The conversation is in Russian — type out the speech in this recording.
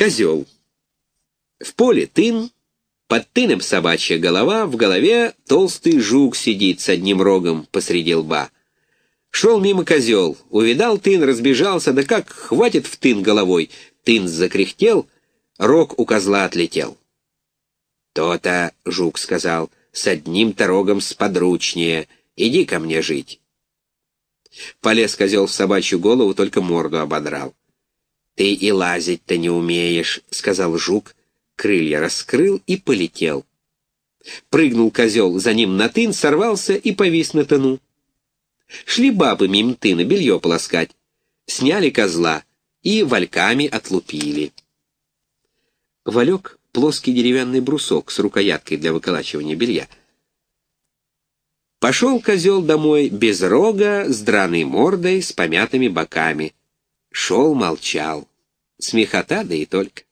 Козел. В поле тын, под тыном собачья голова, в голове толстый жук сидит с одним рогом посреди лба. Шел мимо козел, увидал тын, разбежался, да как хватит в тын головой. Тын закряхтел, рог у козла отлетел. «То-то, — жук сказал, — с одним-то рогом сподручнее. Иди ко мне жить». Полез козел в собачью голову, только морду ободрал. «Ты и лазить-то не умеешь», — сказал жук, крылья раскрыл и полетел. Прыгнул козел за ним на тын, сорвался и повис на тыну. Шли бабы мимо тына белье полоскать. Сняли козла и вальками отлупили. Валек — плоский деревянный брусок с рукояткой для выколачивания белья. Пошел козел домой без рога, с драной мордой, с помятыми боками. Шел, молчал. Смехота, да и только.